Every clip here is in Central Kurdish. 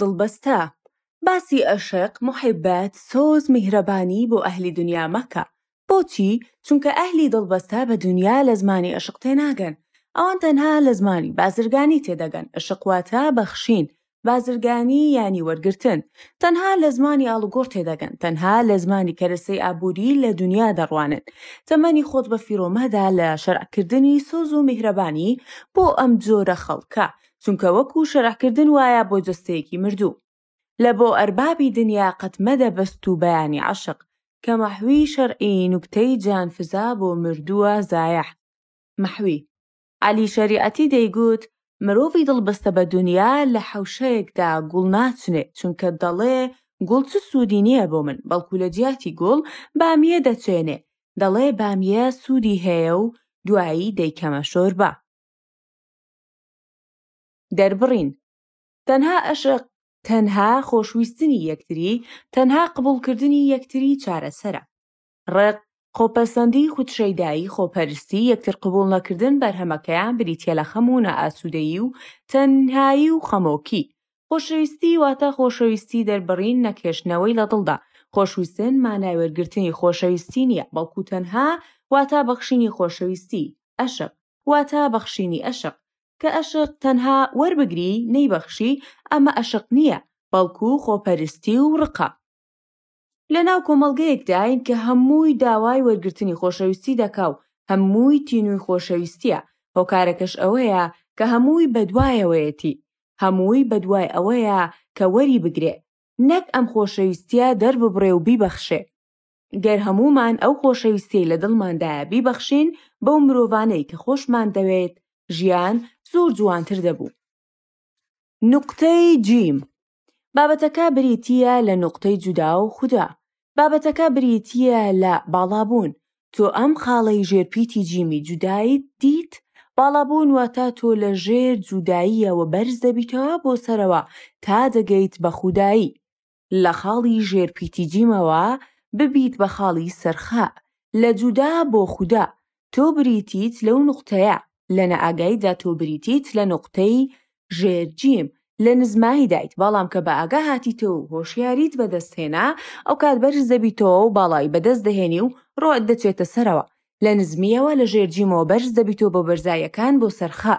دڵبەستە باسی ئەشق محبەت سۆز میهرەبانی بۆ ئەهلی دونیا مەکە بۆچی چونکە ئەهلی دڵبەستە بە دونیا لە زمانی ئەشق تێناگەن ئەوان تەنها لە زمانی بازرگانی تێدەگەن ئەشق واتە بەخشین بازرگانی یانی وەرگرتن تەنها لە زمانی ئاڵوگۆڕ تێدەگەن تەنها لە زمانی کەرەسەی ئابووری لە دونیا دەڕوانن تەمەنی خۆت بە فیڕۆمەدا لە شەرعکردنی سۆز و میهرەبانی بۆ ئەم جۆرە خەڵکە چونکە وەکو شەرحکردن وایە بۆ جەستەیەکی مردوو لە بۆ ئەربابی دنیا قەت مەدە بەست و بەیانی عەشق کە مەحوی شەرعی نوکتەی جان فزا بۆ مردووە زایەح مەحوی عەلی شەریعەتی دەیگوت مرۆڤی دڵ بەستە بە دنیا لە حەوشەیەکدا گوڵ ناچنێ چونکە دەڵێ گوڵ چ سوودی نییە بۆ من بەڵکو لە جیاتی گوڵ بامیە دەچێنێ دەڵێ بامیە سوودی هەیە و دوایی دەیکەمە شۆربا. دەربڕین تەنها ئەشق تەنها خۆشویستنی یەکتری تەنها قبوڵکردنی یەکتری چارەسەرە ڕق خۆپەسەندی خودشەیدایی خۆپەرستی یەکتر قبول نەکردن بەرهەمەکەیان بریتە لە خەم و نائاسوودەیی و تەنهایی و خەمۆکی خۆشەویستی واتە خۆشەویستی دەربڕین نەکێشنەوەی لە دڵدا خۆشویستن مانای وەرگرتنی خۆشەویستی نییە بەڵکو تەنها واتا بەخشینی خۆشەویستی ئەشق واتە بەخشینی ئەشق، کە ئەشق تەنها وەربگری نەیبەخشی ئەمە ئەشق نییە، بەڵکو خۆپەرستی و ڕقە. لەناو کۆمەڵگەیەکداین کە هەمووی داوای وەرگرتنی خۆشەویستی دەکا و هەمووی تینووی خۆشەویستییە، هۆکارەکەش ئەوەیە کە هەمووی بەدوایەوەیەتی، هەمووی بەدوای ئەوەیە کە وەریبگرێ، نەک ئەم خۆشەویستییە دەرببڕێ و بیبەخشێ. گەر هەموومان ئەو خۆشەویستیەی لە دڵماندایە بیبەخشین بەو مرۆڤانەی کە خۆشمان دەوێت، ژیان زۆر جوانتر دەبوو. نوقتەی جیم، بابەتەکە بریتییە لە نوقتەی جودا و خودا، بابەتەکە بریتییە لە باڵابوون، تۆ ئەم خاڵەی ژێر پیتی جیمی جودایت دیت؟ باڵابوون واتە تۆ لە ژێر جوداییەوە بەرز دەبیتەوە بۆ سەرەوە تا دەگەیت بە خودایی، لە خاڵی ژێر پیتی جیمەوە ببیت بە خاڵی سەر خاء لە جودا بۆ خودا تۆ بریتیت لەو نوقتەیە لە نائاگایدا تۆ بریتیت لە نوقتەی ژێر جیم لە نزمایدایت بەڵام کە بە ئاگا هاتیتەوە و هۆشیاریت بەدەست هێنا ئەوکات بەرز دەبیتەوە و باڵای بەدەست دەهێنی و ڕۆئت دەچێتە سەرەوە لە نزمییەوە لە ژێر جیمەوە بەرز دەبیتەوە بۆ بەرزاییەکان بۆ سەر خا.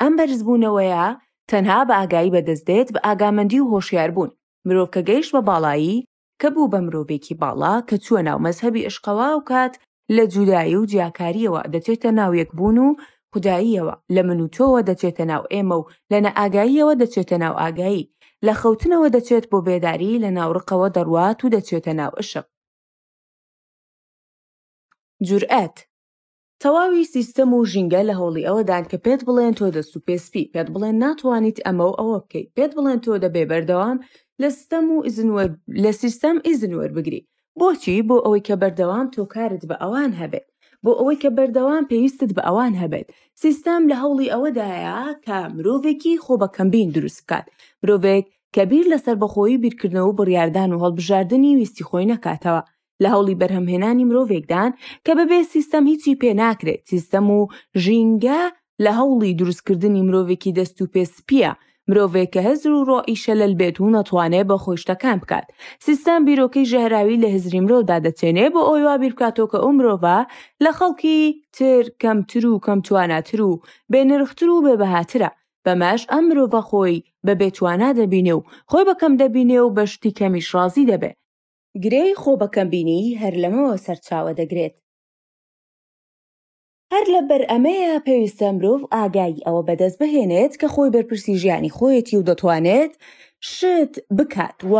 ئەم بەرزبوونەوەیە تەنها بە ئاگایی بەدەست دێت بە ئاگامەندی و هۆشیاربوون. مرۆڤ کە گەیشت بە باڵایی، کە بوو بە مرۆڤێکی باڵا، کە چووە ناو مەزهەبی ئەشقەوە ئەوکات لە جودایی و جیاکارییەوە دەچێتە ناو یەکبوون و خوداییەوە، لە من و تۆوە دەچێتە ناو ئێمە و لە نائاگاییەوە دەچێتە ناو ئاگایی. لە خەوتنەوە دەچێت بۆ بێداری، لە ناو ڕقەوە دەڕوات و دەچێتە ناو ئشق. جورئەت، تەواوی سیستەم و ژینگە لە هەوڵی ئەوەدان کە پێت بڵێن تۆ دەست و پێ سپی، پێت بڵێن ناتوانیت ئەمە و ئەوە بکەیت، پێت بڵێن تۆ دەبێ بەردەوام لە ستەم و ئیزن وەر لە سیستەم ئیزن وەربگری، بۆچی؟ بۆ ئەوەی کە بەردەوام تۆ کارت بە ئەوان هەبێت، بۆ ئەوەی کە بەردەوام پێویستت بە ئەوان هەبێت، سیستەم لە هەوڵی ئەوەدایە کە مرۆڤێکی خۆ بە کەمبین دروست بکات، مرۆڤێک کە بیر لە سەربەخۆیی بیرکردنەوە و بڕیاردان و هەڵبژاردنی ویستی خۆی نەکاتەوە، لە هەوڵی بەرهەمهێنانی مرۆڤێکدان کە بەبێ سیستەم هیچی پێ ناکرێت سیستەم و ژینگە لە هەوڵی دروستکردنی مرۆڤێکی دەست و پێ سپیە مرۆڤێک کە هزر و ڕۆئی شەلەل بێت و نەتوانێت بە خۆشتەکان بکات سیستان بیرۆکەی ژەهراوی لە هزری مرۆدا دەچێنێ بۆ ئەوی وا بیرکاتۆ کە ئەو مرۆڤە لە خەڵکی تر کەمتر و کەم تواناتر و بێنرختر و بێبەهاترە بەمەش ئەم مرۆڤە خۆی بە بێتوانە دەبینێ و خۆی بەکەم دەبینێ و بە شتی کەمیش ڕازی دەبێ گرێی خۆبەکەمبینیی هەر لەمەوە سەرچاوە دەگرێت. هەر لەبەر ئەمەیە پێویستە مرۆڤ ئاگایی ئەوە بەدەست بهێنێت کە خۆی بەرپرسی ژیانی خۆیەتی و دەتوانێت شت بکات و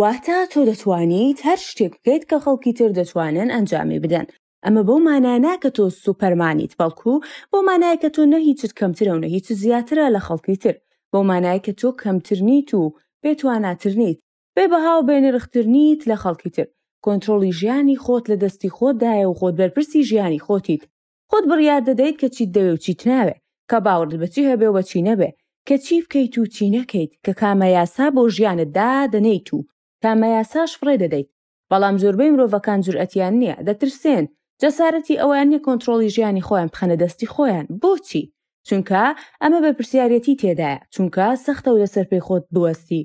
واتە تۆ دەتوانیت هەر شتێک بکەیت کە خەڵکی تر دەتوانن ئەنجامی بدەن. ئەمە بەو مانایە نا کە تۆ سوپەرمانیت بەڵکو بەو مانایە کە تۆ نە هیچت کەمترە و نە هیچت زیاترە لە خەڵکی تر، بەو مانایە کە تۆ کەمتر نیت و بێتواناتر نیت، بێ بەها و بێنرختر نیت لە خەڵکی تر، کۆنترۆڵی ژیانی خۆت لە دەستی خۆتدایە و خۆت بەرپرسی ژیانی خۆتیت، خۆت بڕیار دەدەیت کە چیت دەوێ و چیت ناوێ، کە باوەڕت بە چی هەبێ و بە چی نەبێ، کە چی بکەیت و چی نەکەیت، کە کامە یاسا بۆ ژیانت دادەنێیت و کامە یاساش فڕێ دەدەیت. بەڵام زۆربەی مرۆڤەکان جورئەتیان نییە، دەترسێن، جەسارەتی ئەوەیان نییە کۆنتڕۆڵی ژیانی خۆیان بخەنە دەستی خۆیان، بۆچی؟ چونکە ئەمە بەرپرسیارێتی تێدایە، چونکە سەختە و لەسەر پێی خۆت بوەستی،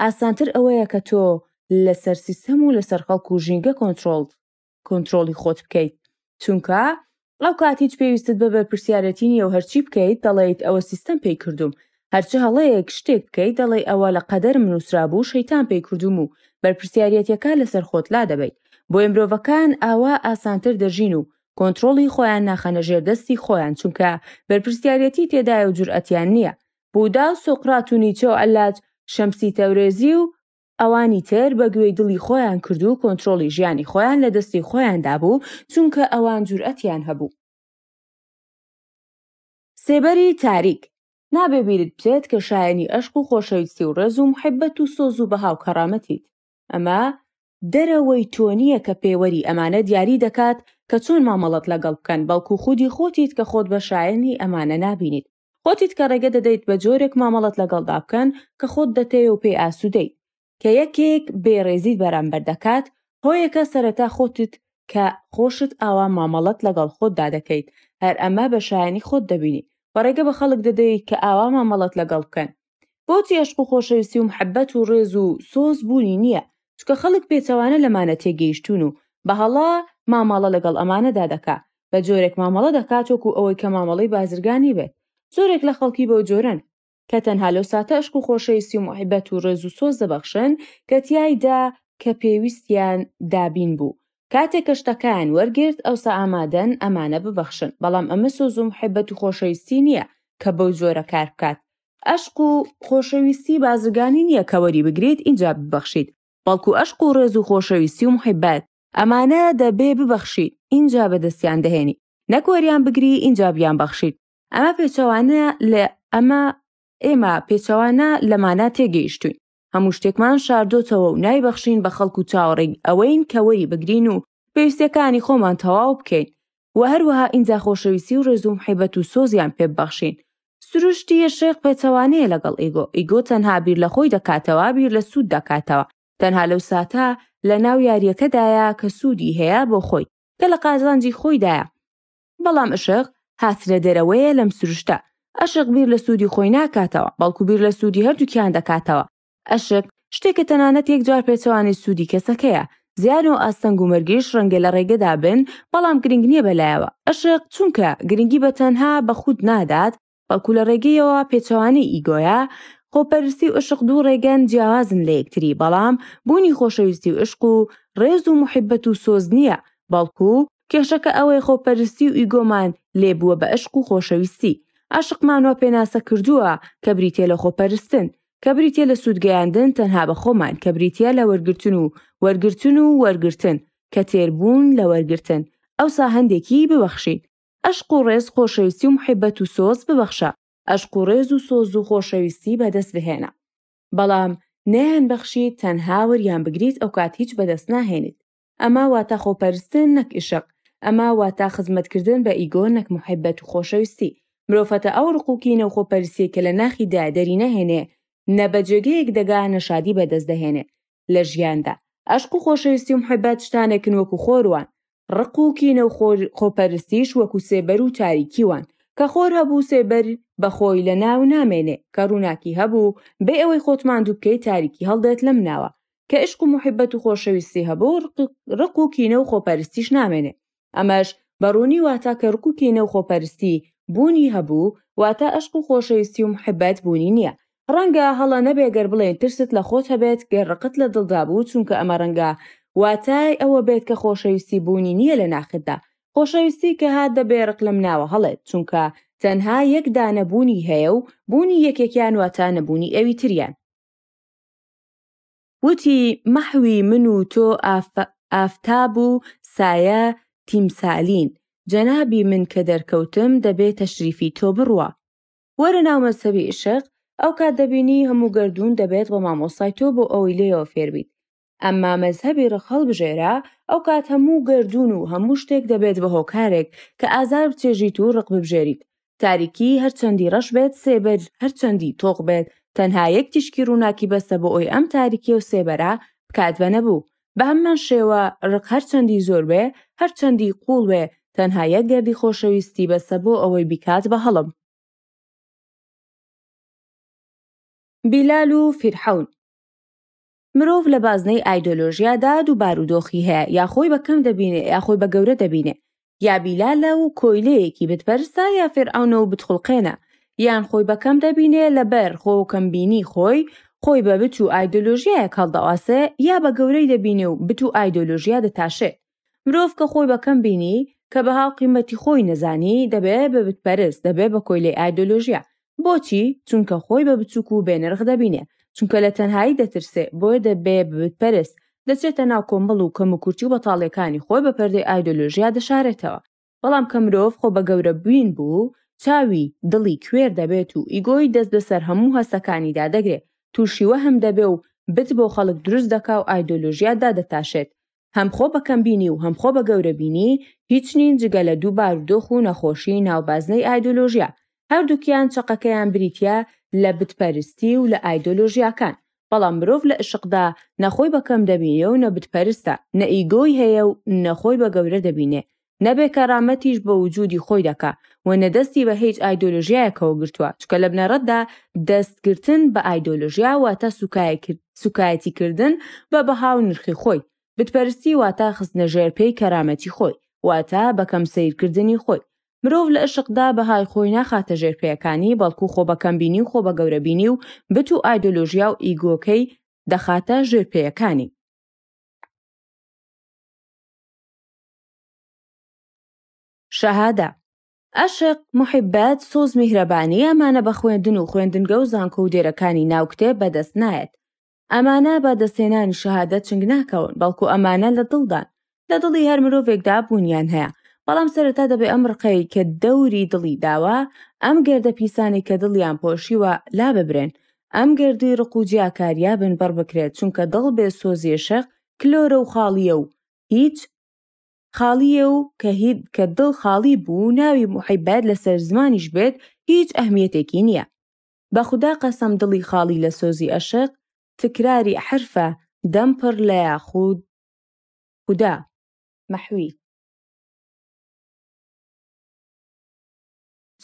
ئاسانتر ئەوەیە کە تۆ لەسەر سیستەم و لەسەر خەڵک و ژینگە کۆنتڕۆڵت کۆنتڕۆڵی خۆت بکەیت، چونکە ئەو کات هیچ پێویستت بە بەرپرسیارەتی نییە و هەرچی بکەیت دەڵێیت ئەوە سیستەم پێی کردووم هەرچ هەڵەیەک شتێک بکەیت دەڵێی ئەوە لە قەدەرم نووسرابوو شەیتان پێی کردووم و بەرپرسیارەتەکە لەسەر خۆت لا دەبیت بۆیە مرۆڤەکان ئاوا ئاسانتر دەژین و کۆنتترۆڵی خۆیان ناخەنە ژێر دەستی خۆیان چونکە بەرپرسیارەتی تێدایە و جورئەتیان نییە بودا و سۆقرات و نیچە و ئەلاج شەمسی تەورێزی و ئەوانی تر بە گوێی دڵی خۆیان کرد و کۆنترۆڵی ژیانی خۆیان لە دەستی خۆیان دابوو، چونکە ئەوان جورئەتیان هەبوو. سێبەری تاریک، نابێ بیرت بچێت کە شایەنی ئەشق و خۆشەویستی و ڕێز و موحیبەت و سۆز و بەها و کەڕامەتیت. ئەمە دەرەوەی تۆ نییە کە پێوەری ئەمانە دیاری دەکات کە چۆن مامەڵەت لەگەڵ بکەن، بەڵکو خودی خۆتیت کە خۆت بە شایەنی ئەمانە نابینیت. خۆتیت کە ڕێگە دەدەیت بە جۆرێک مامەڵەت لەگەڵدا بکەن کە خۆت دەتەوێ و پێی ئاسوودەیت، کە یەکێک بێڕێزیت بەرامبەر دەکات، هۆیەکە سەرەتا خۆتت کە خۆشت ئاوا مامەڵەت لەگەڵ خۆتدا دەکەیت، هەر ئەمە بە شایەنی خۆت دەبینیت و ڕێگە بە خەڵک دەدەیت کە ئاوا مامەڵەت لەگەڵ بکەن، بۆچی عشق و خۆشەویستی و محەبەت و ڕێز و سۆز بوونی نییە چکە خەڵک پێچەوانە لەمانە تێگەیشتوون و بەهەڵە مامەڵە لەگەڵ ئەمانەدا دەکا بە جۆرێک مامەڵە دەکات وەکو ئەوەی کە مامەڵەی بازرگانی بێت زۆرێک لە خەڵکی بەو جۆرەن کە تەنها لەو ساتە عشق و خۆشەویستی و محەبەت و ڕێز و سۆز دەبەخشن کە تیایدا کە پێویستیان دابین بوو کاتێک کە شتەکەیان وەرگرت ئەوسا ئامادەن ئەمانە ببەخشن بەڵام ئەمە سۆز و محەبەت و خۆشەویستی نییە کە بەو جۆرە کار بکات ئەشق و خۆشەویستی بازرگانی نیە کە وەری بگریت ئینجا ببەخشیت بەڵکو ئەشق و ڕێز و خۆشەویستی و محیبەت ئەمانە دەبێ ببەخشیت ئینجا بەدەستیان دەهێنی نەک وەریان بگری ئینجا بیان بەخشیت ئەمە پێچەوانە لە ئەمە ئێمە پێچەوانە لەمانە تێگەیشتوین. هەموو شتێکمان شاردۆتەوە و نایبەخشین بە خەڵک و چاوەڕێی ئەوەین کە وەری بگرین و پێویستەکانی خۆمان تەواو بکەین و هەروەها ئینجا خۆشەویستی و ڕێزوم حیبەت و سۆزیان پێ ببەخشین سروشتی یەشێق پێچەوانەیە لەگەڵ ئیگۆ ئیگۆ تەنها بیر لە خۆی دەکاتەوە بیر لە سوود دەکاتەوە تەنها لەو ساتە لە ناو یاریەکەدایە کە سوودی هەیە بۆ خۆی کە لە قازانجی خۆیدایە بەڵام ئشق هاتنە دەرەوەیە لەم سروشتە، ئەشق بیر لە سوودی خۆی ناکاتەوە، بەڵکو بیر لە سوودی هەردووکیان دەکاتەوە، ئەشق شتێکە تەنانەت یەکجار پێچەوانەی سوودی کەسەکەیە، زیان و ئاستەنگ و مەرگیش ڕەنگە لە ڕێگەدا بن، بەڵام گرنگ نییە بەلایەوە، ئەشق چونکە گرنگی بە تەنها بە خود نادات، بەڵکو لە ڕێگەیەوە پێچەوانەی ئیگۆیە خۆپەرستی و عشق دوو ڕێگەن جیاوازن لە یەکتری بەڵام بوونی خۆشەویستی و عشق و ڕێز و محبەت و سۆز نییە بەڵکو کێشەکە ئەوەی خۆپەرستی و ئیگۆمان لێ بووە بە عشق و خۆشەویستی عشقمان وە پێناسە کردووە کە بریتێ لە خۆپەرستن کە بریتێ لە سوودگەیاندن تەنها بە خۆمان کە بریتە لە وەرگتن و وەرگتن و وەرگتن کە تێربوون لە وەرگتن ئەوسا هەندێکی ببەخشین ئەشق و ڕێز خۆشەویستی و محبەت و سۆز ببەخشە ئەشق و ڕێز و سۆز و خۆشەویستی بەدەست بهێنە بەڵام نەیان بەخشیت تەنها وەریان بگریت ئەوکات هیچ بەدەست ناهێنیت ئەمە واتە خۆپەرستن نەک ئیشق ئەمە واتە خزمەتکردن بە ئیگۆ نەک محبەت و خۆشەویستی مرۆڤ هەتا ئەو ڕق و کینە و خۆپەرستیەکە لە ناخیدا دەری نەهێنێ نە بە جێگەیەک دەگا نە شادی بەدەست دەهێنێ لە ژیاندا ئەشق و خۆشەویستی و محبەت شتانێکن وەکو خۆر وان ڕق و کینە و خۆپەرستیش وەکو سێبەر و تاریکی وان کە خۆر هەبوو سێبەر بە خۆی لە ناو نامێنێ کە ڕووناکی هەبوو بێ ئەوەی خۆت ماندوو بکەی تاریکی هەڵدێت لەم ناوە کە ئەشق و محبەت و خۆشەویستی هەبوو ڕق و کینە و خۆپەرستیش نامێنێ ئەمەش بە ڕوونی واتە کەڕک و کینە و خۆپەرستی بوونی هەبوو واتە ئەشق و خۆشەویستی و محبەت بوونی نییە ڕەنگە هەڵە نەبێ گەر بڵێین ترست لە خۆت هەبێت گەر ڕقت لە دڵدا بوو چونکە ئەمە ڕەنگە واتای ئەوە بێت کە خۆشەویستی بوونی نییە لە ناختدا خۆشەویستی کە هات دەبێ ڕق لەم ناوە هەڵێت چونکە تەنها یەک دانە بوونی هەیە و بوونی یەکێکیان واتە نەبوونی ئەوی تریان وتی، مەحوی من و تۆ ئافتاب و سایە تیمسالین، جەنابی من کە دەرکەوتم دەبێ تەشریفی تۆ بڕوا. وەرە ناو مەزهەبی ئیشق، ئەو کات دەبینی هەموو گەردوون دەبێت بە مامۆستای تۆ بۆ ئەوەی لێیەوە فێر بیت. ئەمما مەزهەبی ڕق هەڵبژێرە، ئەو کات هەموو گەردوون و هەموو شتێک دەبێت بە هۆکارێک کە ئازار بچێژیت و ڕق ببژێریت. تاریکی هەر چەندی ڕەش بێت سێبەر هەر چەندی تۆخ بێت تەنها یەک تیشکی ڕووناکی بەسە بۆ ئەوی ئەم تاریکی و سێبەرە بکات بە نەبوو بە هەمان شێوە ڕق هەر چەندی زۆر بێ هەر چەندی قووڵ بێ تەنها یەک گەردی خۆشەویستی بەسە بۆ ئەوەی بیکات بە هەڵم بیلال و فیرحەون. مرۆڤ لە بازنەی ئایدۆلۆژیادا دوو بارودۆخی هەیە یا خۆی بە کەم دەبینێ یا خۆی بە گەورە دەبینێ یا بیلالە و کۆیلەیەکی بتپەرستە یا فێرعونە و بتخڵقێنە یان خۆی بە کەم دەبینێ لەبەر خۆ و کەمبینی خۆی خۆی بە بت و ئایدۆلۆژیایەک هەڵدەواسێ یا بە گەورەی دەبینێ و بت و ئایدۆلۆژیا دەتاشێ مرۆڤ کە خۆی بە کەم بینی کە بەها و قیمەتی خۆی نەزانی دەبێ بە بتپەرست دەبێ بە کۆیلەی ئایدۆلۆژیا بۆچی چونکە خۆی بە بچووک و بێنرخ دەبینێ چونکە لە تەنهایی دەترسێ بۆیە دەبێ بە بتپەرست دەچێتە ناو کۆمەڵ و کەم و کورتی و بەتاڵیەکانی خۆی بە پەردەی ئایدۆلۆژیا دەشارێتەوە بەڵام کە مرۆڤ خۆ بە گەورەبووین بوو، چاوی، دڵی، کوێر دەبێت و ئیگۆی دەست بەسەر هەموو هەستەکانیدا دەگرێ، تووشی وەهم دەبێ و بت بۆ خەڵک دروست دەکا و ئایدۆلۆژیا دادەتاشێت. هەم خۆ بە کەمبینی و هەم خۆ بە گەورەبینی، هیچ نین جگە لە دوو بارودۆخ و نەخۆشیی ناو بازنەی ئایدۆلۆژیا، هەردووکیان چەقەکەیان بریتیە لە بتپەرستی و لە ئایدۆلۆژیاکان، بەڵام مرۆڤ لە ئشقدا نە خۆی بە کەم دەبینێ و نە بتپەرستە، نە ئیگۆی هەیە و نە خۆی بە گەورە دەبینێ، نە بێ کەرامەتیش بە وجودی خۆی دەکا و نە دەستی بە هیچ ئایدۆلۆژیایەکەوە گرتوە، چونکە لە بنەڕەتدا دەست گرتن بە ئایدۆلۆژیا واتە سوکایەتی کردن بە بەها و نرخی خۆی، بتپەرستی واتە خستنە ژێر پێی کەرامەتی خۆی، واتە بە کەم سەیر کردنی خۆی، مرۆڤ لە ئەشقدا بەهای خۆی ناخاتە ژێر پێیەکانی، بەڵکو خۆ بە کەمبینی و خۆ بە گەورەبینی و بت و ئایدۆلۆژیا و ئیگۆکەی دەخاتە ژێر پێیەکانی. شەهادە، ئەشق، موحیبەت، سۆز، میهرەبانی، ئەمانە بە خوێندن و خوێندنگە و زانکۆ و دێرەکانی ناو کتێب بەدەست نایەت. ئەمانە بە دەستێنانی شەهادە چنگ ناکەون بەڵکو ئەمانە لە دڵدان لە دڵی هەر مرۆڤێکدا بوونیان هەیە بەڵام سەرەتا دەبێ ئەم ڕقەی کە دەوری دڵی داوە ئەم گردە پیسانی کە دڵیان پۆشیوە لا ببرێن ئەم گردوی ڕق و جیاکاریا بن بڕ بکرێت چونکە دڵ بێ سۆزیێ شەق کلۆرە و خاڵیە و هیچ خاڵیە و کە هیت کە دڵ خاڵی بوو ناوی محیبەت لەسەر زمانیش بێت هیچ ئەهمیەتێکی نییە بەخودا قەسەم دڵی خاڵی لە سۆزی ئەشق تکراری حرفە دەم پڕ لە یاخود خودا مەحوی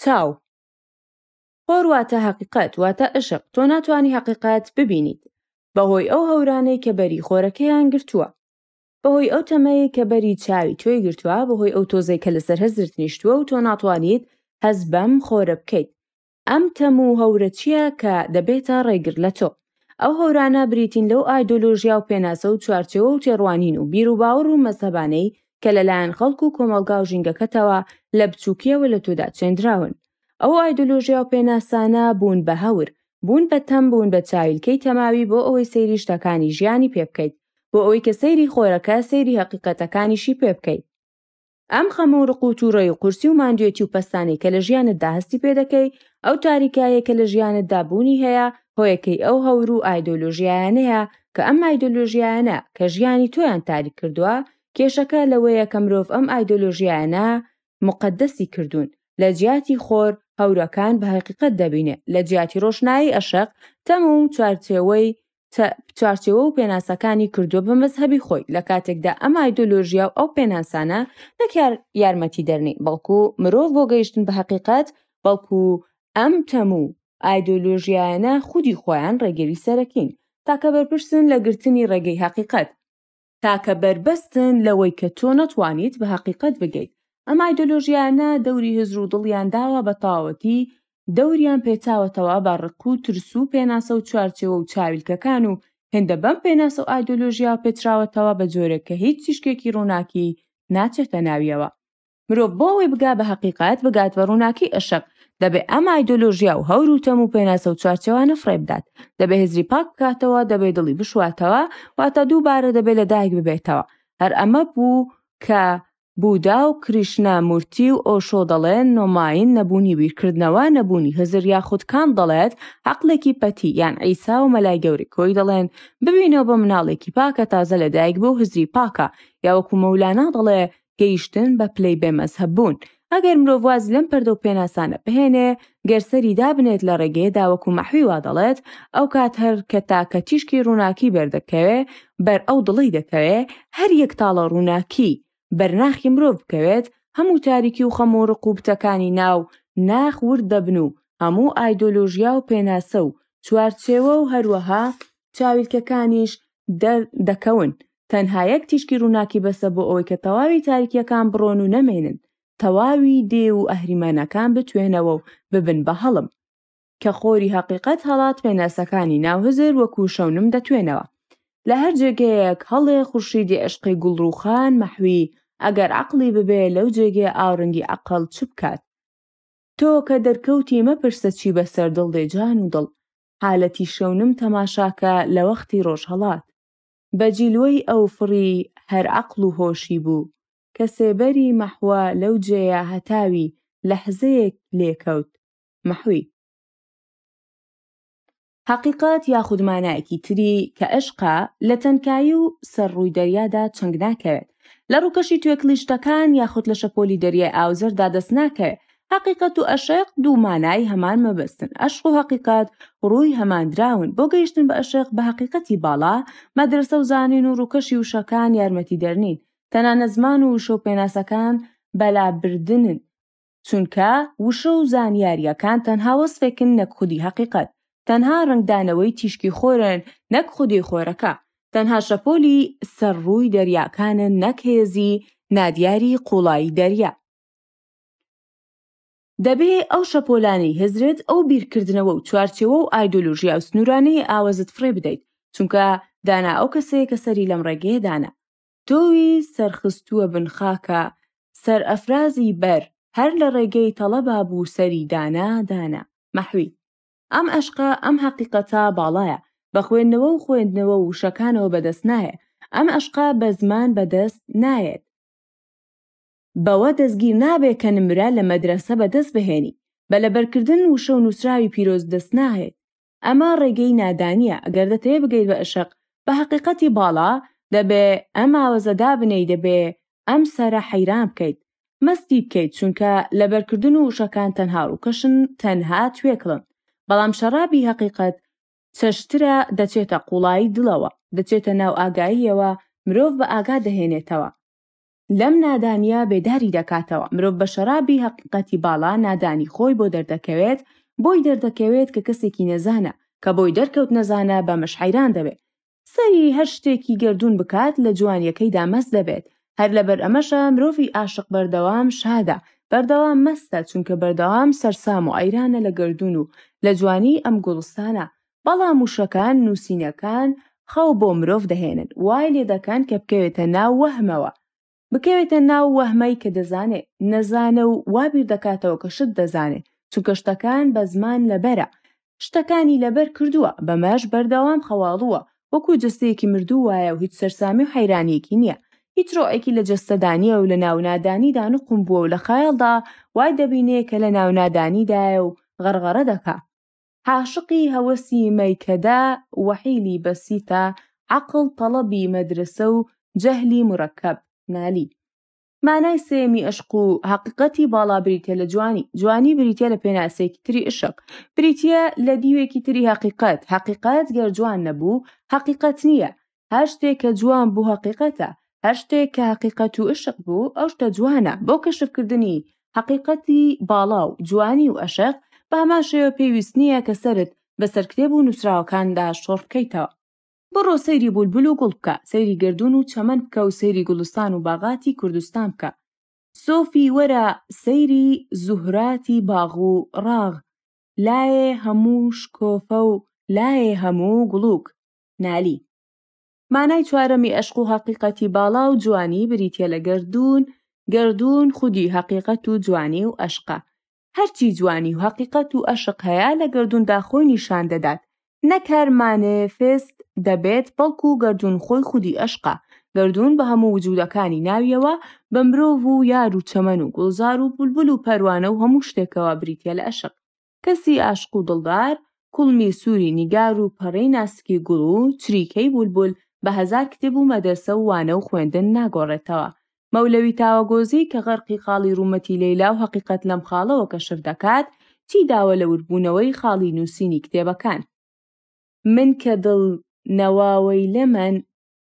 چاو خۆر واتە هەقیقەت واتە ئەشق تۆ ناتوانی هەقیقەت ببینیت بەهۆی ئەو هەورانەی کە بەری خۆرەکەیان گرتووە بەهۆی ئەو تەمەیە کە بەری چاوی تۆی گرتووە بەهۆی ئەو تۆزەی کە لەسەر هەزرت نیشتووە و تۆ ناتوانیت هەز بەم خۆرە بکەیت ئەم تەم و هەورە چییە کە دەبێتە ڕێگر لە تۆ؟ ئەو هەورانە بریتین لەو ئایدۆلۆژیا و پێناسە و چوارچێوە و تێڕوانین و بیر و باوەڕ و مەزهەبانەی کە لەلایەن خەڵک و کۆمەڵگا و ژینگەکەتەوە لە بچووکییەوە لە تۆدا چێندراون. ئەو ئایدۆلۆژیا و پێناسانە بوون بە هەور، بوون بە تەم، بوون بە چاویلکەی تەماوی بۆ ئەوەی سەیری شتەکانی ژیانی پێ بکەیت، بۆ ئەوەی کە سەیری خۆرەکە، سەیری هەقیقەتەکانیشی پێ بکەیت. ئەم خەم و ڕق و تووڕەی و قورسی و ماندوێتی و پەستانی کە لە ژیانتدا هەستی پێ دەکەی ئەو تاریکایە کە لە ژیانتدا بوونی هەیە هۆیەکەی ئەو هەور و ئایدۆلۆژیایانەیە کە ئەم ئایدۆلۆژیایانە کە ژیانی تۆیان تاریک کردووە کێشەکە لەوەیە کە مرۆڤ ئەم ئایدۆلۆژیایانە مقدسی کردوون لە جیاتی خۆر هەورەکان بە هەقیقەت دەبینێ لە جیاتی ڕۆشنایی ئەشق تەم و چوارچێوەی چوارچێوە و پێناسەکانی کردووە بە مەزهەبی خۆی لە کاتێکدا ئەم ئایدۆلۆژیا و ئەو پێناسانە نەک یارمەتی دەرنی بەڵکو مرۆڤ بۆ گەیشتن بە حقیقت بەڵکو ئەم تەموو ئایدۆلۆژیایانە خودی خۆیان ڕێگەری سەرەکین تاکە بەرپرسن لە گرتنی ڕێگەی حقیقت تاکە بەربەستن لەوەی کە تۆ نەتوانیت بە هەقیقەت بگەیت. ئەم ئایدۆلۆژیایانە دەوری هزر و دڵیان داوە بە تەواوەتی، دەوریان پێچاوەتەوە بە ڕق و ترس و پێناسە و چوارچێوە و چاویلکەکان و هێندە بەم پێناسە و ئایدۆلۆژیاوە پێچراوەتەوە بە جۆرێک کە هیچ تیشکێکی ڕووناکی ناچێتە ناویەوە. مرۆڤ بۆ ئەوەی بگا بە هەقیقات بگات بە ڕووناکی ئەشق دەبێ ئەم ئایدۆلۆژیا و هەور و تەم و پێناسە و چوارچەوانە فڕێ بدات دەبێ هزری پاک بکاتەوە دەبێ دڵی بشواتەوە واتە دووبارە دەبێ لە دایک ببێتەوە هەر ئەمە بوو کە بودا و کریشنا مورتی و ئۆشۆ دەڵێن نۆماین نەبوونی بیرکردنەوە نەبوونی هزر یاخود کان دەڵێت عقلێکی پەتی یان ئەیسا و مەلای گەوری کۆی دەڵێن ببینەوە بە مناڵێکی پاکە تازە لە دایک بۆ هزری پاکە یاوەکو مەولانا دەڵێ گەیشتن بە پلەی بێ مەزهەب بوون ئەگەر مرۆڤ واز لەم پەردە و پێناسانە بهێنێ گەر سەری دابنێت لە ڕێگەیە داوەک و مەحوی وا دەڵێت ئەو کات هەر کە تاکە تیشکی ڕووناکی بەردەکەوێ بەر ئەو دڵی دەکەوێ هەر یەک تاڵە ڕووناکی بەرناخی مرۆڤ بکەوێت هەموو تاریکی و خەم و ڕق و بتەکانی ناو ناخ ورد دەبن و هەموو ئایدۆلۆژیا و پێناسە و چوارچێوە و هەروەها چاویلکەکانیش دەر دەکەون، تەنها یەک تیشکی ڕووناکی بەسە بۆ ئەوەی کە تەواوی تاریکیەکان بڕۆن و نەمێنن، تەواوی دێ و ئەهریمەنەکان بتوێنەوە و ببن بە هەڵم. کە خۆری هەقیقەت هەڵات پێناسەکانی ناو هزر وەکو شەونم دەتوێنەوە. لە هەر جێگەیەک هەڵێ خورشیدی عیشقی گوڵ ڕووخان مەحوی، ئەگەر عەقڵی ببێ لەو جێگەیە ئاورنگی عەقڵ چ بکات؟ تۆ کە دەرکەوتی مەپرسە چی بەسەر دڵ دێ جان و دڵ، حالەتی شەونم تەماشاکە لە وەختی ڕۆژهەڵات بە جیلوەی ئەو فڕی هەر عەقڵ و هۆشی بوو کە سێبەری مەحوە لەو جێیە هەتاوی لەحزەیەک لێکەوت مەحوی حەقیقەت یاخود مانایەکی تری کە ئەشقا لە تەنکایی و سەر ڕووی دەریادا چنگ ناکەوێت لە ڕووکەشی توێکلیشتەکان یاخود لە شەپۆلی دەریای ئاوزەردا دەست ناکەوێت حەقیقەت و ئەشق دوو مانای هەمان مەبەستن ئەشق و حەقیقەت ڕووی هەمان دراون بۆ گەیشتن بە ئەشق بە حەقیقەتی باڵا مەدرسە و زانین و ڕووکەشی وشەکان یارمەتی دەرنین تەنانە زمان و وشە و پێناسەکان بەلابردنن چونکە وشە و زانیاریەکان تەنها وەسفێکن نەک خودی حەقیقەت تەنها ڕنگدانەوەی تیشکی خۆرن نەک خودی خۆرەکە تەنها شەپۆلی سەر ڕووی دەریاکانن نەک هێزی نادیاری قوڵایی دەریا دەبێ ئەو شەپۆلانەی هزرت ئەو بیرکردنەوە و چوارچێوە و ئایدۆلۆژیا و سنوورانەی ئاوەزت فڕێ بدەیت چونکە دانا ئەو کەسەیە کە سەری لەم ڕێگەیەدانە تۆوی سەرخستووە بن خاکە سەرئەفرازی بەر هەر لە ڕێگەی تەڵەبا بوو سەری دانا دانا مەحوی ئەم ئەشقا ئەم حەقیقەتە باڵایە بە خوێندنەوە و خوێندنەوە و وشەکانەوە بەدەست نایە ئەم ئەشقا بە زمان بەدەست نایەت بەوە دەستگیر نابێ کە نمرە لە مەدرەسە بە دەست بهێنی، بە لەبەرکردن وشە و نووسراوی پیرۆز دەست ناهێت. ئەمە ڕێگەی نادانییە، ئەگەر دەتەوێ بگەیت بە ئەشق، بە هەقیقەتی باڵا، دەبێ ئەم ئاوەزە دابنێی، دەبێ ئەم سەرە حەیران بکەیت، مەستی بکەیت، چونکە لەبەرکردن و وشەکان تەنها ڕووکەشن، تەنها توێکڵن، بەڵام شەڕابی هەقیقەت چەژترە، دەچێتە قووڵایی دڵەوە، دەچێتە ناو ئاگاییەوە، مرۆڤ بە ئاگا دەهێنێتەوە. لەم نادانیە بێداری دەکاتەوە، مرۆڤ بە شەرابی هەقیقەتی باڵا نادانی خۆی بۆ دەردەکەوێت، بۆی دەردەکەوێت کە کەسێکی نەزانە، کە بۆی دەرکەوت نەزانە بەمەش حەیران دەبێت. سەیری هەر شتێکی گەردوون بکات لە جوانیەکەیدا مەست دەبێت، هەر لەبەر ئەمەشە مرۆڤی عاشق بەردەوام شادە، بەردەوام مەستە چونکە بەردەوام سەرسام و عەیرانە لە گەردوون و لە جوانی ئەم گوڵستانە، بەڵام وشەکان، نووسینەکان خەو بۆ مرۆڤ دەهێنن، وای لێ دەکەن کە بکەوێتە ناو وەهمەوە، بکەوێتە ناو وەهمەی کە دەزانێ نەزانە و وا بیر دەکاتەوە کە شت دەزانێ، چونکە شتەکان بە زمان لەبەرە، شتەکانی لەبەر کردووە، بەمەش بەردەوام خەواڵووە، وەکوو جەستەیەکی مردوو وایە و هیچ سەرسامی و حەیرانییەکی نییە، هیچ ڕۆحێکی لە جەستەدا نییە و لە ناونادانیدا نقوم بووە و لە خەیاڵدا وای دەبینێ کە لە ناونادانیدایە و غەڕغەڕە دەکا. عاشقی هەوەسی مەیکەدە وەحیلی بەسیتە عەقڵ تەڵەبی مەدرەسە و جەهلی مورەکەب، نالی. مانای سێیەمی ئەشق و هەقیقەتی باڵا بریتیە لە جوانی، جوانی بریتیە لە پێناسەیەکی تری ئەشق، بریتیە لە دیوێکی تری هەقیقەت، هەقیقەت گەر جوان نەبوو، هەقیقەت نییە، هەر شتێک کە جوان بوو هەقیقەتە هەر شتێک کە هەقیقەت و عشق بوو ئەو شتە جوانە بۆ کەشفکردنی هەقیقەتی باڵا و جوانی و عشق بە هەمان شێوە پێویست نییە کە سەرت بەسەر کتێب و نووسراوەکاندا شۆڕ بکەیتەوە بڕۆ سەیری بولبول و گوڵ بکە سەیری گردون و چەمەن بکە و سەیری گوڵستان و باغاتی کوردستان بکە سۆفی وەرە سەیری زوهراتی باغ و ڕاغ لایێ هەموو شکۆفە و لایێ هەموو گوڵووک نالی مانای چوارەمی ئەشق و هەقیقەتی باڵا و جوانی بریتە لە گردردون گردردون خودی هەقیقەت و جوانی و ئەشقا هەرچی جوانی و هەقیقەت و ئەشق هەیە لە گردوندا خۆی نیشان دەدات نەکارمانێ فست دەبێت بەڵکو گردون خۆی خودی ئەشقا گردون بە هەموو وجودەکانی ناویەوە بە مرۆڤ و یار و چەمەن و گوڵزار و بولبول و پەروانە و هەموو شتێکەوە بریتە لە ئەشق کەسی ئاشق و دڵدار، کوڵمی سووری نیگار و پەڕەی ناسکی گوڵ و چریکەی بولبول بە هەزار کتێب و مەدرەسە و وانە و خوێندن ناگۆڕێتەوە. مەولەوی تاوەگۆزی کە غەرقی خاڵی ڕوومەتی لەیلا و هەقیقەت لەم خاڵەوە کەشف دەکات، چی داوە لە وردبوونەوەی خاڵی نووسینی کتێبەکان؟ من کە دڵ نەواوەیلەمن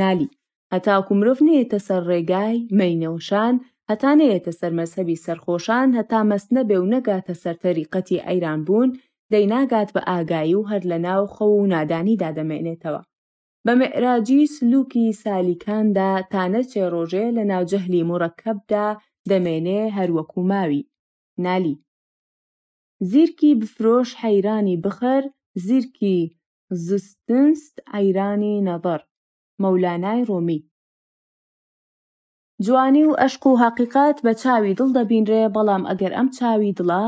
نالی هەتاکو مرۆڤ نەیەتە سەر ڕێگای، مەینەوشان، هەتا نەیەتە سەر مەزهەبی سەرخۆشان، هەتا مەست نەبێ و نەگاتە سەر تەریقەتی عەیران بوون، دەی ناگات بە ئاگایی و هەر لە ناو خەو و نادانیدا دەمێنێتەوە. بە مێراجی سلووکی سالیکاندا تا نەچێ ڕۆژێ لە ناو جەهلی موڕەکەبدا دەمێنێ هەر وەکوو ماوی. نالی. زیرکی بفرۆش حەیرانی بخەر، زیرکی زستنست عیرانی نەزەر، مەولانای ڕومی. جوانی و ئەشق و هەقیقەت بە چاوی دڵ دەبینرێ، بەڵام ئەگەر ئەم چاوی دڵە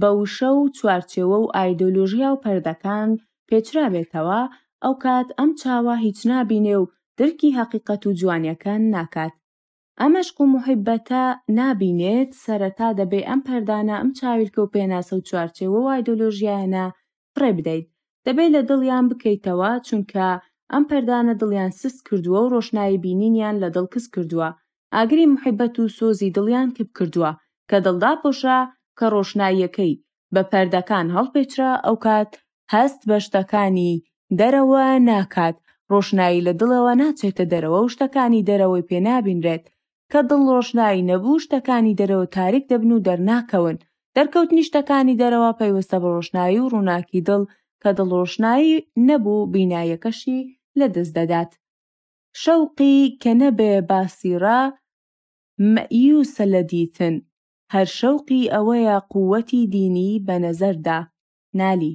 بە وشە و چوارچێوە و ئایدۆلۆژیا و پەردەکان پێچرابێتەوە، ئەوکات ئەم چاوە هیچ نابینێ و درکی هەقیقەت و جوانییەکان ناکات. ئەم عەشق و موحیبەتە نابینێت، سەرەتا دەبێ ئەم پەردانە، ئەم چاویلکە و پێناسە و چوارچێوە و ئایدۆلۆژیایانە فڕێ بدەیت. دەبێ لە دڵیان بکەیتەوە، چونکە ئەم پەردانە دڵیان سست کردووە و ڕۆشنایی بینینیان لە دڵ کز کردووە، ئاگری موحیبەت و سۆزی دڵیان کپ کردووە، کە دڵ داپۆشرا، کە ڕۆشناییەکەی، بە پەردەکان هەڵپێچرا ئەوکات هەست بە شتەکانی دەرەوە ناکات ڕۆشنایی لە دڵەوە ناچێتە دەرەوە و شتەکانی دەرەوەی پێ نابینرێت کە دڵ ڕۆشنایی نەبوو شتەکانی دەرەوە تاریک دەبن و دەرناکەون دەرکەوتنی شتەکانی دەرەوە پەیوەستە بە ڕۆشنایی و ڕووناکی دڵ کە دڵ ڕۆشنایی نەبوو بینایەکەشی لە دەست دەدات شەوقی کە نەبێ باسی ڕا مەیوسە لە دیتن هەر شەوقی ئەوەیە قووتی دینیی بە نەزەردا، نالی.